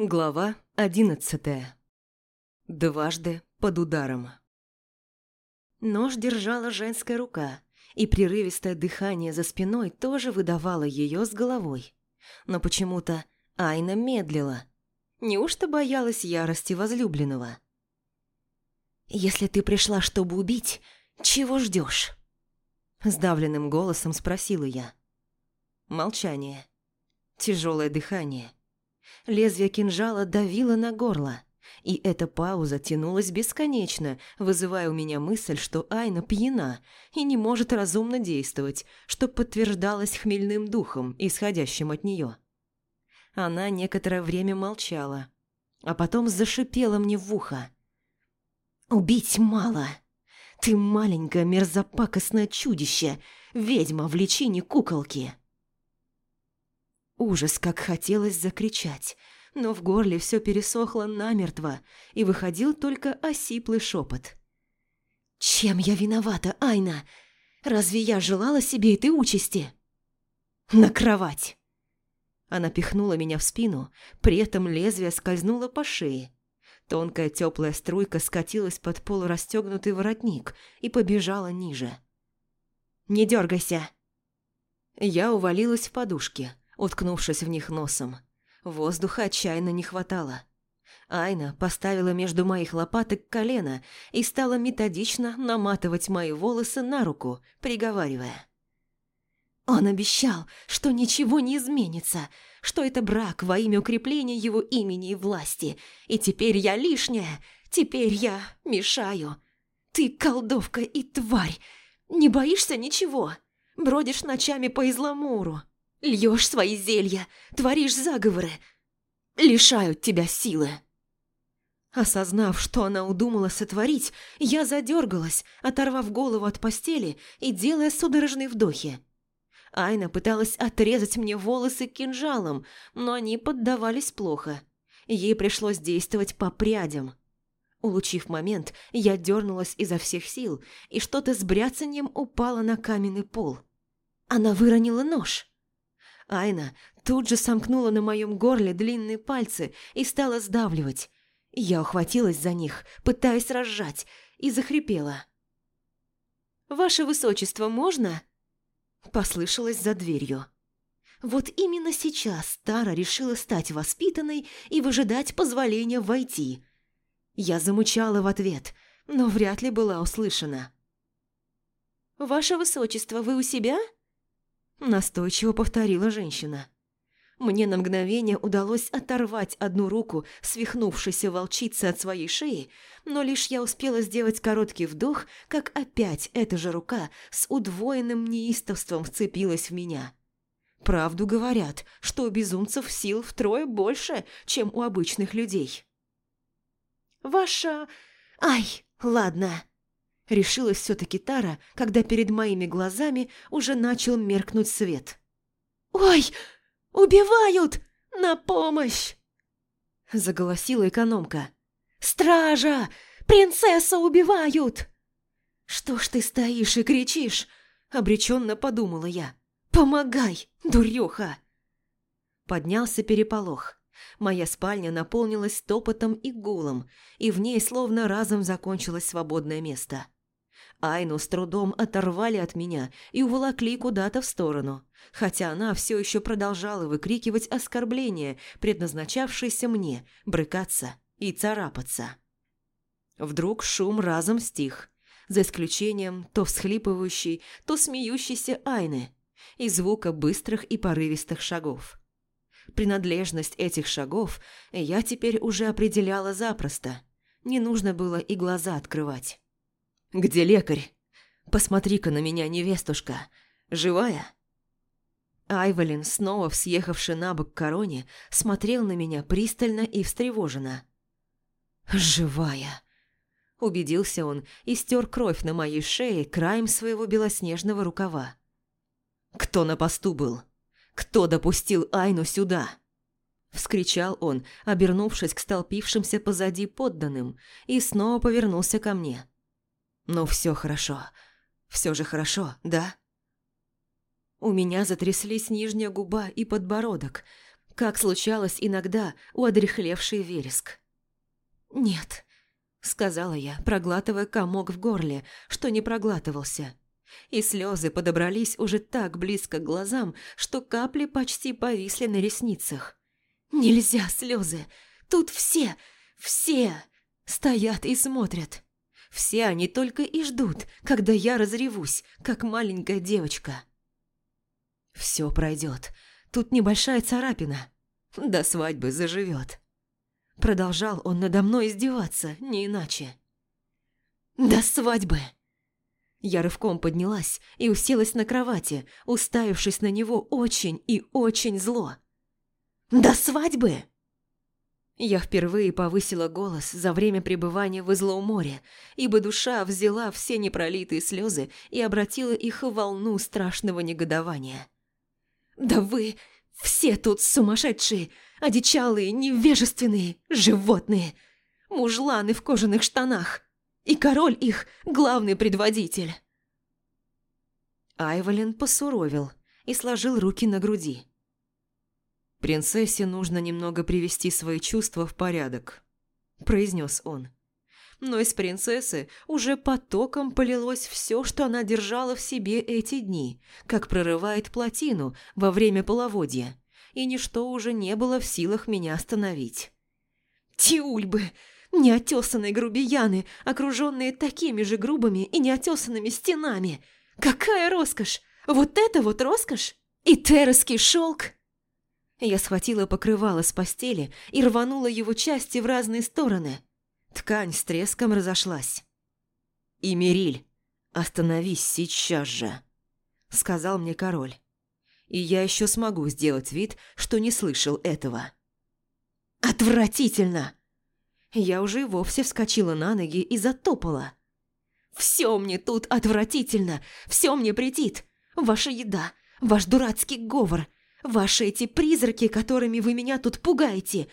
Глава одиннадцатая. Дважды под ударом. Нож держала женская рука, и прерывистое дыхание за спиной тоже выдавало ее с головой. Но почему-то Айна медлила. Неужто боялась ярости возлюбленного? «Если ты пришла, чтобы убить, чего ждешь? Сдавленным голосом спросила я. Молчание. Тяжелое дыхание. Лезвие кинжала давило на горло, и эта пауза тянулась бесконечно, вызывая у меня мысль, что Айна пьяна и не может разумно действовать, что подтверждалось хмельным духом, исходящим от нее. Она некоторое время молчала, а потом зашипела мне в ухо. «Убить мало! Ты маленькое мерзопакостное чудище, ведьма в личине куколки!» Ужас, как хотелось закричать, но в горле все пересохло намертво, и выходил только осиплый шепот. «Чем я виновата, Айна? Разве я желала себе этой участи?» «На кровать!» Она пихнула меня в спину, при этом лезвие скользнуло по шее. Тонкая теплая струйка скатилась под полурастегнутый воротник и побежала ниже. «Не дергайся!» Я увалилась в подушке, уткнувшись в них носом. Воздуха отчаянно не хватало. Айна поставила между моих лопаток колено и стала методично наматывать мои волосы на руку, приговаривая. «Он обещал, что ничего не изменится, что это брак во имя укрепления его имени и власти, и теперь я лишняя, теперь я мешаю. Ты колдовка и тварь, не боишься ничего, бродишь ночами по Изламуру, Льешь свои зелья, творишь заговоры, лишают тебя силы. Осознав, что она удумала сотворить, я задергалась, оторвав голову от постели и делая судорожные вдохи. Айна пыталась отрезать мне волосы кинжалом, но они поддавались плохо. Ей пришлось действовать по прядям. Улучив момент, я дернулась изо всех сил, и что-то с бряцанием упало на каменный пол. Она выронила нож. Айна тут же сомкнула на моем горле длинные пальцы и стала сдавливать. Я ухватилась за них, пытаясь разжать, и захрипела. «Ваше высочество, можно?» Послышалось за дверью. Вот именно сейчас Тара решила стать воспитанной и выжидать позволения войти. Я замучала в ответ, но вряд ли была услышана. «Ваше высочество, вы у себя?» Настойчиво повторила женщина. Мне на мгновение удалось оторвать одну руку свихнувшейся волчицы от своей шеи, но лишь я успела сделать короткий вдох, как опять эта же рука с удвоенным неистовством вцепилась в меня. Правду говорят, что у безумцев сил втрое больше, чем у обычных людей. «Ваша... Ай, ладно!» Решилась все-таки Тара, когда перед моими глазами уже начал меркнуть свет. «Ой, убивают! На помощь!» Заголосила экономка. «Стража! Принцесса убивают!» «Что ж ты стоишь и кричишь?» Обреченно подумала я. «Помогай, дуреха!» Поднялся переполох. Моя спальня наполнилась топотом и гулом, и в ней словно разом закончилось свободное место. Айну с трудом оторвали от меня и уволокли куда-то в сторону, хотя она все еще продолжала выкрикивать оскорбления, предназначавшиеся мне, брыкаться и царапаться. Вдруг шум разом стих, за исключением то всхлипывающей, то смеющейся Айны и звука быстрых и порывистых шагов. Принадлежность этих шагов я теперь уже определяла запросто. Не нужно было и глаза открывать. «Где лекарь? Посмотри-ка на меня, невестушка. Живая?» Айволин, снова съехавший на бок короне, смотрел на меня пристально и встревоженно. «Живая!» Убедился он и стер кровь на моей шее краем своего белоснежного рукава. «Кто на посту был? Кто допустил Айну сюда?» Вскричал он, обернувшись к столпившимся позади подданным, и снова повернулся ко мне. «Ну, все хорошо. Все же хорошо, да?» У меня затряслись нижняя губа и подбородок. как случалось иногда у одрехлевший вереск. «Нет», — сказала я, проглатывая комок в горле, что не проглатывался. И слезы подобрались уже так близко к глазам, что капли почти повисли на ресницах. «Нельзя слезы! Тут все, все стоят и смотрят. Все они только и ждут, когда я разревусь, как маленькая девочка. Все пройдет. Тут небольшая царапина. До свадьбы заживет. Продолжал он надо мной издеваться, не иначе. До свадьбы! Я рывком поднялась и уселась на кровати, уставившись на него очень и очень зло. «До свадьбы!» Я впервые повысила голос за время пребывания в Излоуморе, ибо душа взяла все непролитые слезы и обратила их в волну страшного негодования. «Да вы все тут сумасшедшие, одичалые, невежественные, животные, мужланы в кожаных штанах, и король их – главный предводитель!» Айволин посуровил и сложил руки на груди. «Принцессе нужно немного привести свои чувства в порядок», – произнес он. Но из принцессы уже потоком полилось все, что она держала в себе эти дни, как прорывает плотину во время половодья, и ничто уже не было в силах меня остановить. «Тиульбы! Неотесанные грубияны, окруженные такими же грубыми и неотесанными стенами! Какая роскошь! Вот это вот роскошь! И террасский шелк!» Я схватила покрывало с постели и рванула его части в разные стороны. Ткань с треском разошлась. «Имериль, остановись сейчас же», — сказал мне король. «И я еще смогу сделать вид, что не слышал этого». «Отвратительно!» Я уже и вовсе вскочила на ноги и затопала. «Все мне тут отвратительно, все мне претит. Ваша еда, ваш дурацкий говор, Ваши эти призраки, которыми вы меня тут пугаете.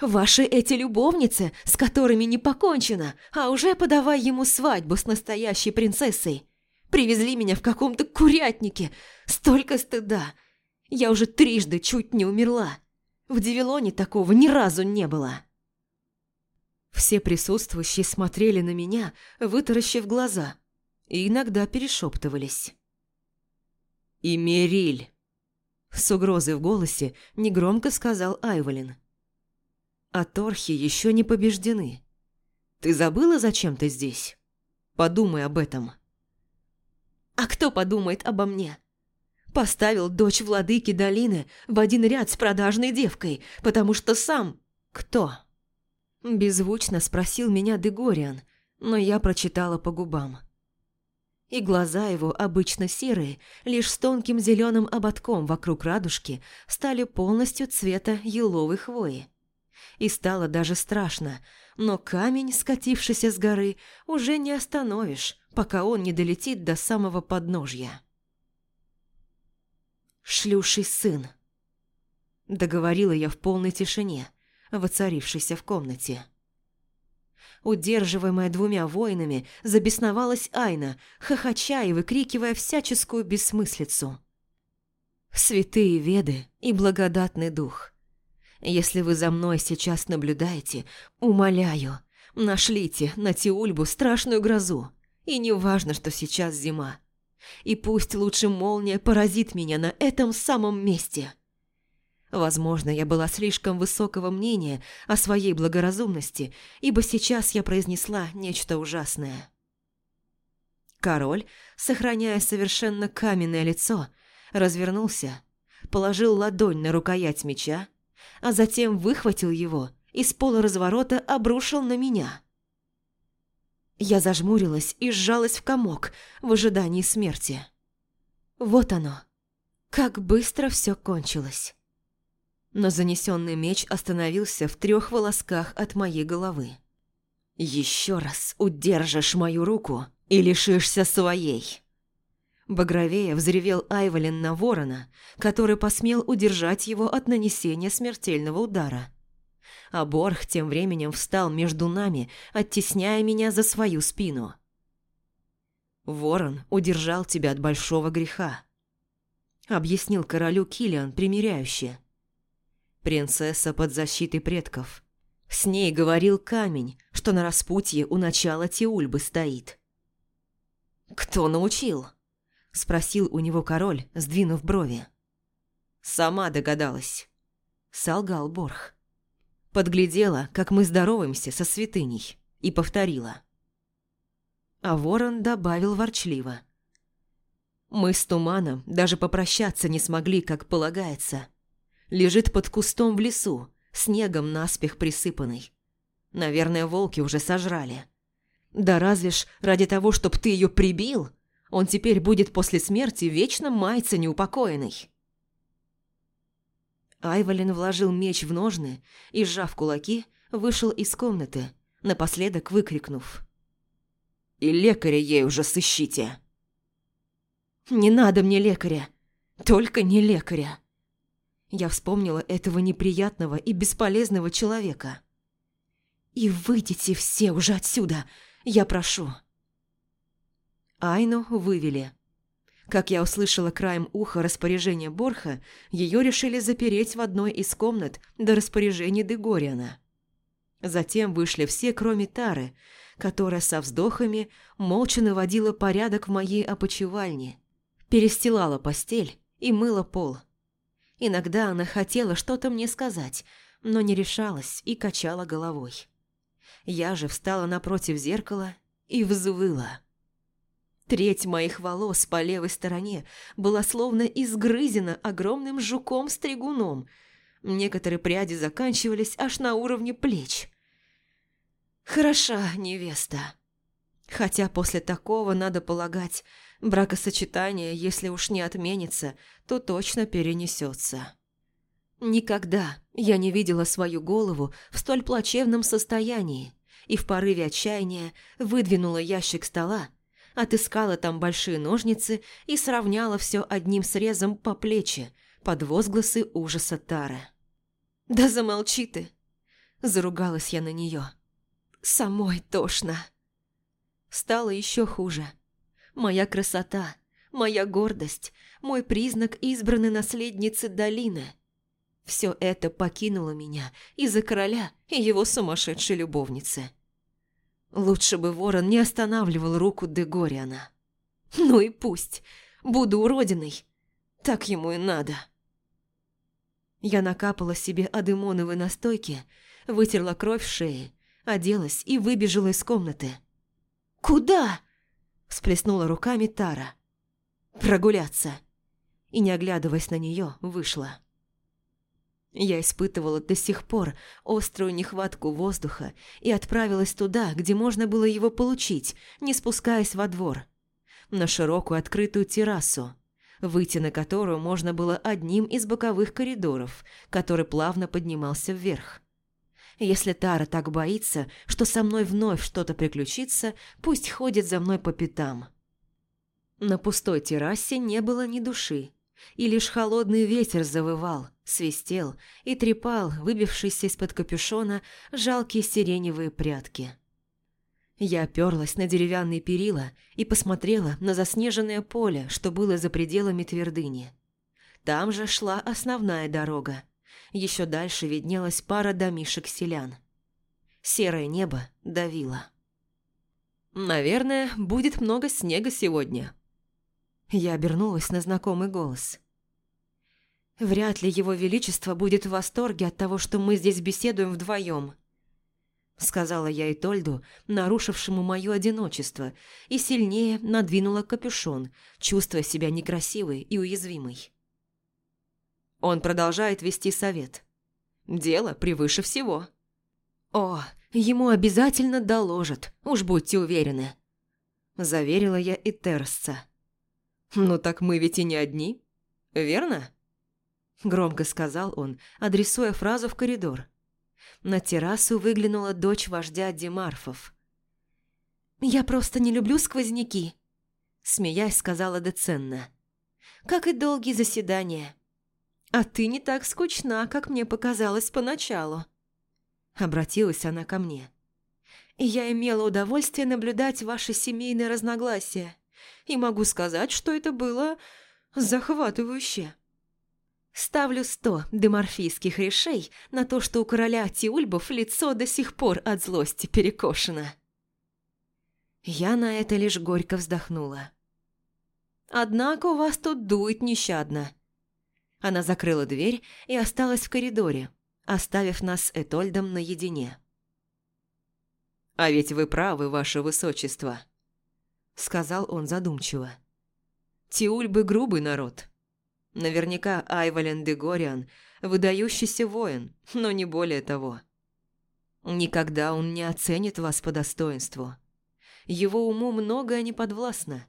Ваши эти любовницы, с которыми не покончено, а уже подавай ему свадьбу с настоящей принцессой. Привезли меня в каком-то курятнике. Столько стыда. Я уже трижды чуть не умерла. В Девилоне такого ни разу не было. Все присутствующие смотрели на меня, вытаращив глаза, и иногда перешептывались. «Имериль!» С угрозой в голосе негромко сказал Айволин. А торхи еще не побеждены. Ты забыла, зачем ты здесь? Подумай об этом. А кто подумает обо мне? Поставил дочь владыки долины в один ряд с продажной девкой, потому что сам... Кто? Беззвучно спросил меня Дегориан, но я прочитала по губам и глаза его, обычно серые, лишь с тонким зеленым ободком вокруг радужки, стали полностью цвета еловой хвои. И стало даже страшно, но камень, скатившийся с горы, уже не остановишь, пока он не долетит до самого подножья. «Шлюший сын», — договорила я в полной тишине, воцарившейся в комнате. Удерживаемая двумя воинами, забесновалась Айна, хохоча и выкрикивая всяческую бессмыслицу. «Святые веды и благодатный дух, если вы за мной сейчас наблюдаете, умоляю, нашлите на Тиульбу страшную грозу, и не важно, что сейчас зима. И пусть лучше молния поразит меня на этом самом месте». Возможно, я была слишком высокого мнения о своей благоразумности, ибо сейчас я произнесла нечто ужасное. Король, сохраняя совершенно каменное лицо, развернулся, положил ладонь на рукоять меча, а затем выхватил его и с полуразворота обрушил на меня. Я зажмурилась и сжалась в комок в ожидании смерти. Вот оно, как быстро все кончилось но занесенный меч остановился в трех волосках от моей головы. «Еще раз удержишь мою руку и лишишься своей!» Багровея взревел Айволин на ворона, который посмел удержать его от нанесения смертельного удара. А Борх тем временем встал между нами, оттесняя меня за свою спину. «Ворон удержал тебя от большого греха», — объяснил королю Килиан примиряюще. Принцесса под защитой предков. С ней говорил камень, что на распутье у начала Тиульбы стоит. «Кто научил?» – спросил у него король, сдвинув брови. «Сама догадалась», – солгал Борх. Подглядела, как мы здороваемся со святыней, и повторила. А ворон добавил ворчливо. «Мы с туманом даже попрощаться не смогли, как полагается. Лежит под кустом в лесу, снегом наспех присыпанный. Наверное, волки уже сожрали. Да разве ж ради того, чтоб ты ее прибил, он теперь будет после смерти вечно маяться неупокоенный. Айвалин вложил меч в ножны и, сжав кулаки, вышел из комнаты, напоследок выкрикнув. «И лекаря ей уже сыщите!» «Не надо мне лекаря! Только не лекаря!» Я вспомнила этого неприятного и бесполезного человека. «И выйдите все уже отсюда, я прошу!» Айну вывели. Как я услышала краем уха распоряжение Борха, ее решили запереть в одной из комнат до распоряжения Дегориана. Затем вышли все, кроме Тары, которая со вздохами молча наводила порядок в моей опочивальне, перестилала постель и мыла пол. Иногда она хотела что-то мне сказать, но не решалась и качала головой. Я же встала напротив зеркала и взвыла. Треть моих волос по левой стороне была словно изгрызена огромным жуком-стригуном. Некоторые пряди заканчивались аж на уровне плеч. Хороша невеста. Хотя после такого, надо полагать, бракосочетание, если уж не отменится, то точно перенесется. Никогда я не видела свою голову в столь плачевном состоянии и в порыве отчаяния выдвинула ящик стола, отыскала там большие ножницы и сравняла все одним срезом по плечи под возгласы ужаса Тары. «Да замолчи ты!» – заругалась я на нее. «Самой тошно!» Стало еще хуже. Моя красота, моя гордость, мой признак избранной наследницы долины – все это покинуло меня из-за короля и его сумасшедшей любовницы. Лучше бы ворон не останавливал руку Дегориана. Ну и пусть. Буду уродиной. Так ему и надо. Я накапала себе адемоновой настойки, вытерла кровь в шее, оделась и выбежала из комнаты. «Куда?» – всплеснула руками Тара. «Прогуляться». И, не оглядываясь на нее, вышла. Я испытывала до сих пор острую нехватку воздуха и отправилась туда, где можно было его получить, не спускаясь во двор. На широкую открытую террасу, выйти на которую можно было одним из боковых коридоров, который плавно поднимался вверх. Если Тара так боится, что со мной вновь что-то приключится, пусть ходит за мной по пятам. На пустой террасе не было ни души и лишь холодный ветер завывал, свистел и трепал выбившиеся из-под капюшона жалкие сиреневые прятки. Я оперлась на деревянные перила и посмотрела на заснеженное поле, что было за пределами твердыни. Там же шла основная дорога. Еще дальше виднелась пара домишек селян. Серое небо давило. «Наверное, будет много снега сегодня», я обернулась на знакомый голос. «Вряд ли его величество будет в восторге от того, что мы здесь беседуем вдвоем», сказала я Итольду, нарушившему мое одиночество, и сильнее надвинула капюшон, чувствуя себя некрасивой и уязвимой. Он продолжает вести совет. Дело превыше всего. «О, ему обязательно доложат, уж будьте уверены», заверила я и Терсца. «Ну так мы ведь и не одни, верно?» Громко сказал он, адресуя фразу в коридор. На террасу выглянула дочь вождя Демарфов. «Я просто не люблю сквозняки», – смеясь сказала Деценна. «Как и долгие заседания. А ты не так скучна, как мне показалось поначалу». Обратилась она ко мне. «Я имела удовольствие наблюдать ваши семейные разногласия и могу сказать, что это было захватывающе. Ставлю сто деморфийских решей на то, что у короля Тиульбов лицо до сих пор от злости перекошено. Я на это лишь горько вздохнула. «Однако у вас тут дует нещадно». Она закрыла дверь и осталась в коридоре, оставив нас с Этольдом наедине. «А ведь вы правы, ваше высочество», — сказал он задумчиво. «Тиульбы грубый народ. Наверняка Айвален де Гориан – выдающийся воин, но не более того. Никогда он не оценит вас по достоинству. Его уму многое не подвластно.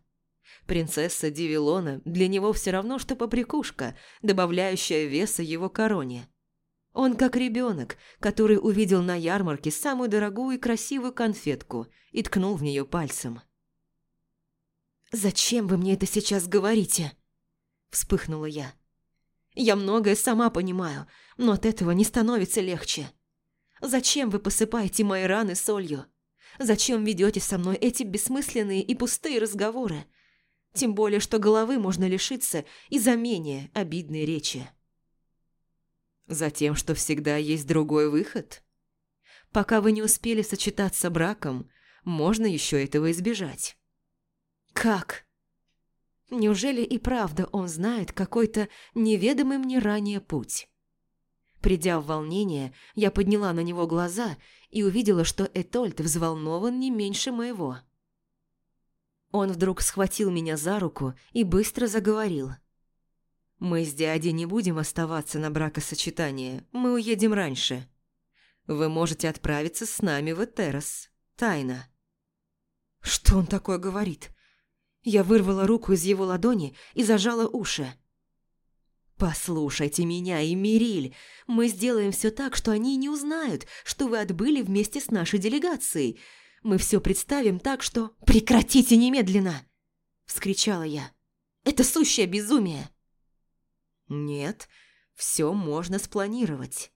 Принцесса Дивилона для него все равно, что поприкушка, добавляющая веса его короне. Он как ребенок, который увидел на ярмарке самую дорогую и красивую конфетку и ткнул в нее пальцем. «Зачем вы мне это сейчас говорите?» – вспыхнула я. «Я многое сама понимаю, но от этого не становится легче. Зачем вы посыпаете мои раны солью? Зачем ведете со мной эти бессмысленные и пустые разговоры? Тем более, что головы можно лишиться из-за менее обидной речи». Затем, что всегда есть другой выход. Пока вы не успели сочетаться браком, можно еще этого избежать. «Как?» Неужели и правда он знает какой-то неведомый мне ранее путь? Придя в волнение, я подняла на него глаза и увидела, что Этольд взволнован не меньше моего. Он вдруг схватил меня за руку и быстро заговорил. «Мы с дядей не будем оставаться на бракосочетание, мы уедем раньше. Вы можете отправиться с нами в Этерос. Тайна». «Что он такое говорит? Я вырвала руку из его ладони и зажала уши. «Послушайте меня, Эмириль, мы сделаем все так, что они не узнают, что вы отбыли вместе с нашей делегацией. Мы все представим так, что...» «Прекратите немедленно!» – вскричала я. «Это сущее безумие!» «Нет, все можно спланировать».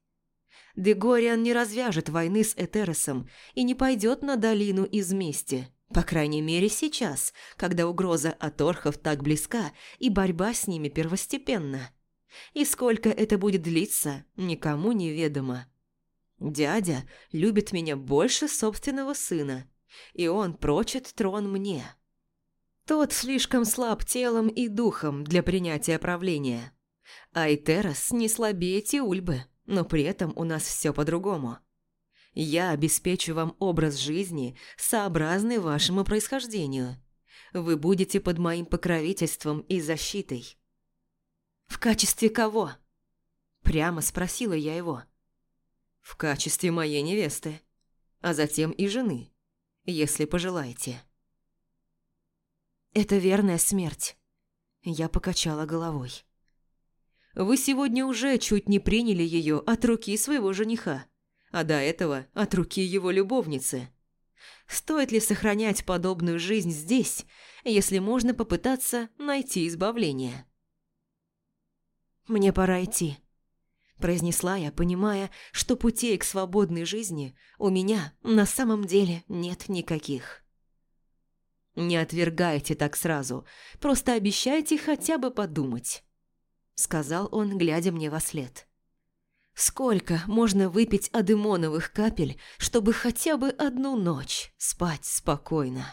Дегориан не развяжет войны с Этеросом и не пойдет на долину из мести. По крайней мере, сейчас, когда угроза от орхов так близка и борьба с ними первостепенна. И сколько это будет длиться, никому не ведомо. Дядя любит меня больше собственного сына, и он прочит трон мне. Тот слишком слаб телом и духом для принятия правления. Айтерос не слабее Тиульбы, но при этом у нас все по-другому. Я обеспечу вам образ жизни, сообразный вашему происхождению. Вы будете под моим покровительством и защитой». «В качестве кого?» Прямо спросила я его. «В качестве моей невесты, а затем и жены, если пожелаете». «Это верная смерть», – я покачала головой. «Вы сегодня уже чуть не приняли ее от руки своего жениха а до этого от руки его любовницы. Стоит ли сохранять подобную жизнь здесь, если можно попытаться найти избавление? «Мне пора идти», – произнесла я, понимая, что путей к свободной жизни у меня на самом деле нет никаких. «Не отвергайте так сразу, просто обещайте хотя бы подумать», – сказал он, глядя мне во след. Сколько можно выпить адемоновых капель, чтобы хотя бы одну ночь спать спокойно?